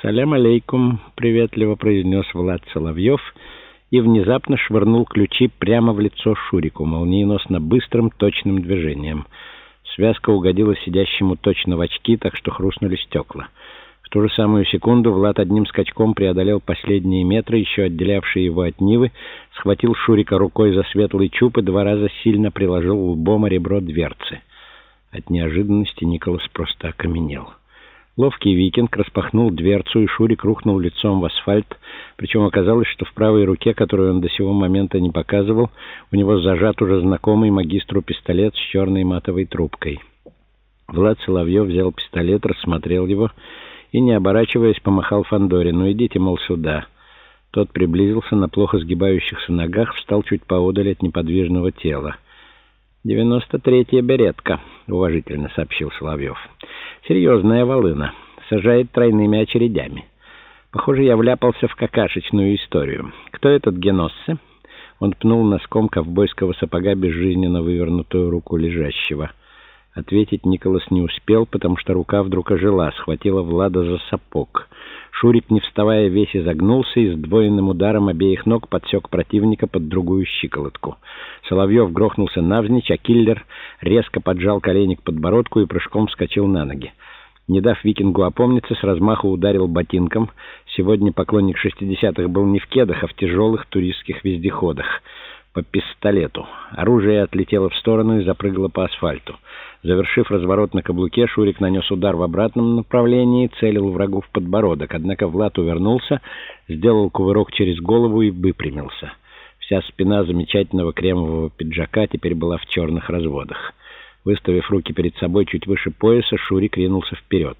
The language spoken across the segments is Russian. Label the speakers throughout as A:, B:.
A: «Салям алейкум», — приветливо произнес Влад Соловьев и внезапно швырнул ключи прямо в лицо Шурику, молниеносно быстрым, точным движением. Связка угодила сидящему точно в очки, так что хрустнули стекла. В ту же самую секунду Влад одним скачком преодолел последние метры, еще отделявшие его от Нивы, схватил Шурика рукой за светлый чуб и два раза сильно приложил лбом ребро дверцы. От неожиданности Николас просто окаменел. Ловкий викинг распахнул дверцу, и Шурик рухнул лицом в асфальт, причем оказалось, что в правой руке, которую он до сего момента не показывал, у него зажат уже знакомый магистру пистолет с черной матовой трубкой. Влад Соловьев взял пистолет, рассмотрел его и, не оборачиваясь, помахал Фандорину. «Идите, мол, сюда». Тот приблизился на плохо сгибающихся ногах, встал чуть поодаль от неподвижного тела. «Девяносто третья беретка», — уважительно сообщил Соловьев. «Серьезная волына. Сажает тройными очередями. Похоже, я вляпался в какашечную историю. Кто этот Геноссе?» Он пнул носком ковбойского сапога безжизненно вывернутую руку лежащего. Ответить Николас не успел, потому что рука вдруг ожила, схватила Влада за сапог. Шурик, не вставая, весь изогнулся и с двойным ударом обеих ног подсек противника под другую щиколотку. Соловьев грохнулся навзничь, а киллер резко поджал колени к подбородку и прыжком вскочил на ноги. Не дав викингу опомниться, с размаху ударил ботинком. Сегодня поклонник шестидесятых был не в кедах, а в тяжелых туристских вездеходах по пистолету. Оружие отлетело в сторону и запрыгало по асфальту. Завершив разворот на каблуке, Шурик нанес удар в обратном направлении, целил врагу в подбородок. Однако Влад увернулся, сделал кувырок через голову и выпрямился. Вся спина замечательного кремового пиджака теперь была в черных разводах. Выставив руки перед собой чуть выше пояса, Шурик ринулся вперед.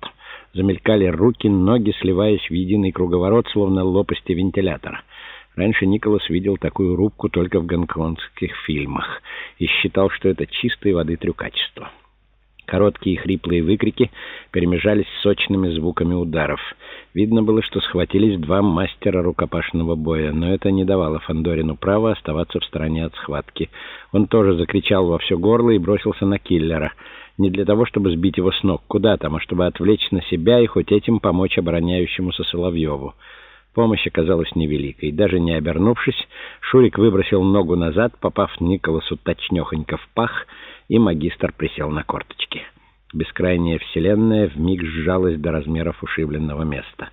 A: Замелькали руки, ноги, сливаясь в единый круговорот, словно лопасти вентилятора. Раньше Николас видел такую рубку только в гонконгских фильмах и считал, что это чистой воды трюкачество. Короткие хриплые выкрики перемежались сочными звуками ударов. Видно было, что схватились два мастера рукопашного боя, но это не давало Фандорину права оставаться в стороне от схватки. Он тоже закричал во все горло и бросился на киллера. Не для того, чтобы сбить его с ног, куда там, а чтобы отвлечь на себя и хоть этим помочь обороняющемуся Соловьеву. Помощь оказалась невеликой. Даже не обернувшись, Шурик выбросил ногу назад, попав Николасу точнёхонько в пах, и магистр присел на корточки. Бескрайняя вселенная вмиг сжалась до размеров ушибленного места.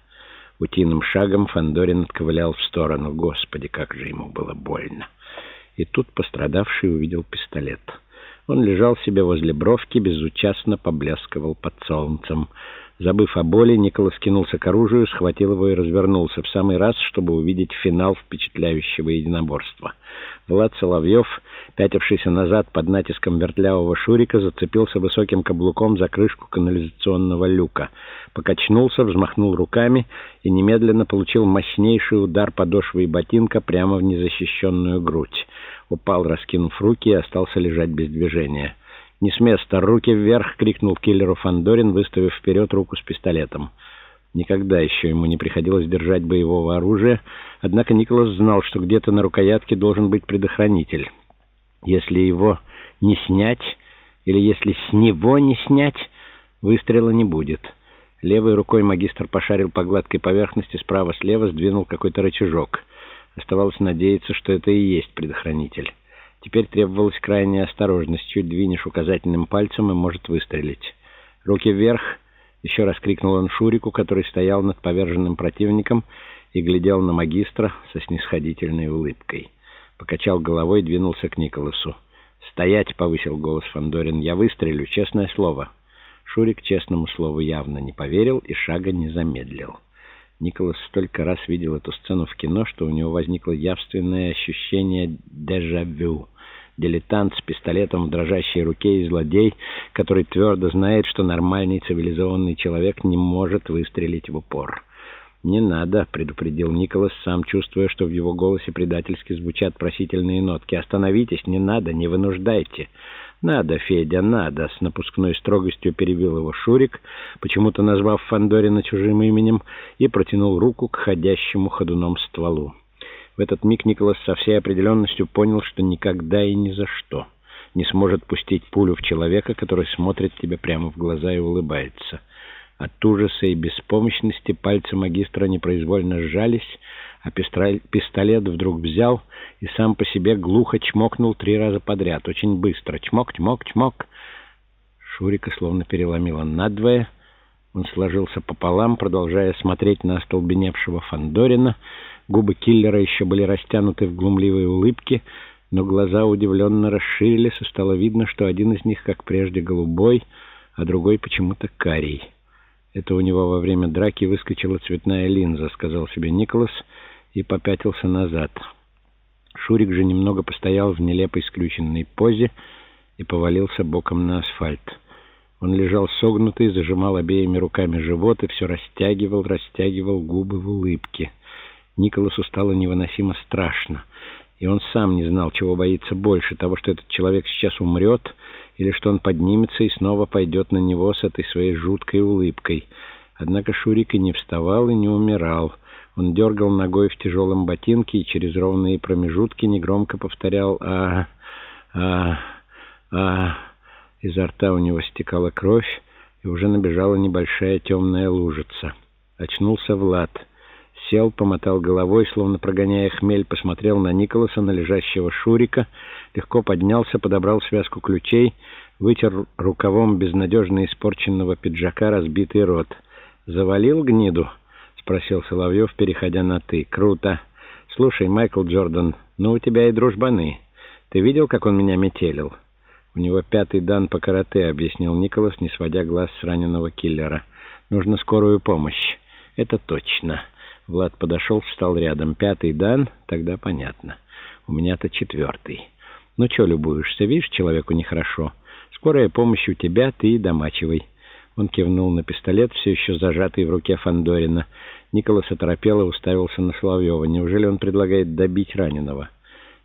A: Утиным шагом Фандорин отковылял в сторону. Господи, как же ему было больно! И тут пострадавший увидел пистолет. Он лежал себе возле бровки, безучастно поблескивал под солнцем. Забыв о боли, Николас кинулся к оружию, схватил его и развернулся в самый раз, чтобы увидеть финал впечатляющего единоборства. Влад Соловьев, пятившийся назад под натиском вертлявого Шурика, зацепился высоким каблуком за крышку канализационного люка. Покачнулся, взмахнул руками и немедленно получил мощнейший удар подошвой ботинка прямо в незащищенную грудь. Упал, раскинув руки, и остался лежать без движения. «Не с места! Руки вверх!» — крикнул киллеру Фандорин, выставив вперед руку с пистолетом. Никогда еще ему не приходилось держать боевого оружия, однако Николас знал, что где-то на рукоятке должен быть предохранитель. Если его не снять, или если с него не снять, выстрела не будет. Левой рукой магистр пошарил по гладкой поверхности, справа-слева сдвинул какой-то рычажок. Оставалось надеяться, что это и есть предохранитель. Теперь требовалась крайняя осторожность. Чуть двинешь указательным пальцем и может выстрелить. «Руки вверх!» — еще раз крикнул он Шурику, который стоял над поверженным противником и глядел на магистра со снисходительной улыбкой. Покачал головой и двинулся к Николасу. «Стоять!» — повысил голос Фандорин. «Я выстрелю, честное слово». Шурик честному слову явно не поверил и шага не замедлил. Николас столько раз видел эту сцену в кино, что у него возникло явственное ощущение дежавю. Дилетант с пистолетом в дрожащей руке и злодей, который твердо знает, что нормальный цивилизованный человек не может выстрелить в упор. «Не надо», — предупредил Николас, сам чувствуя, что в его голосе предательски звучат просительные нотки. «Остановитесь, не надо, не вынуждайте». «Надо, Федя, надо!» — с напускной строгостью перебил его Шурик, почему-то назвав Фандорина чужим именем, и протянул руку к ходящему ходуном стволу. В этот миг Николас со всей определенностью понял, что никогда и ни за что не сможет пустить пулю в человека, который смотрит тебе прямо в глаза и улыбается. От ужаса и беспомощности пальцы магистра непроизвольно сжались, а пистолет вдруг взял и сам по себе глухо чмокнул три раза подряд, очень быстро. Чмок, чмок, чмок. Шурика словно переломило надвое. Он сложился пополам, продолжая смотреть на остолбеневшего Фандорина. Губы киллера еще были растянуты в глумливой улыбке, но глаза удивленно расширились, и стало видно, что один из них, как прежде, голубой, а другой почему-то карий. «Это у него во время драки выскочила цветная линза», — сказал себе Николас, — и попятился назад. Шурик же немного постоял в нелепой скрюченной позе и повалился боком на асфальт. Он лежал согнутый, зажимал обеими руками живот и все растягивал, растягивал губы в улыбке. Николасу стало невыносимо страшно, и он сам не знал, чего боится больше, того, что этот человек сейчас умрет, или что он поднимется и снова пойдет на него с этой своей жуткой улыбкой. Однако Шурик и не вставал, и не умирал — он дергал ногой в тяжелом ботинке и через ровные промежутки негромко повторял «а, а, а». Изо рта у него стекала кровь, и уже набежала небольшая темная лужица. Очнулся Влад. Сел, помотал головой, словно прогоняя хмель, посмотрел на Николаса, на лежащего Шурика, легко поднялся, подобрал связку ключей, вытер рукавом безнадежно испорченного пиджака разбитый рот. «Завалил гниду?» спросил Соловьев, переходя на «ты». «Круто. Слушай, Майкл Джордан, ну у тебя и дружбаны. Ты видел, как он меня метелил?» «У него пятый дан по карате», — объяснил Николас, не сводя глаз с раненого киллера. «Нужно скорую помощь». «Это точно». Влад подошел, встал рядом. «Пятый дан? Тогда понятно. У меня-то четвертый. Ну что любуешься? Видишь, человеку нехорошо. Скорая помощь у тебя, ты и домачивай». Он кивнул на пистолет, все еще зажатый в руке Фандорина. Николас оторопело уставился на Соловьева. Неужели он предлагает добить раненого?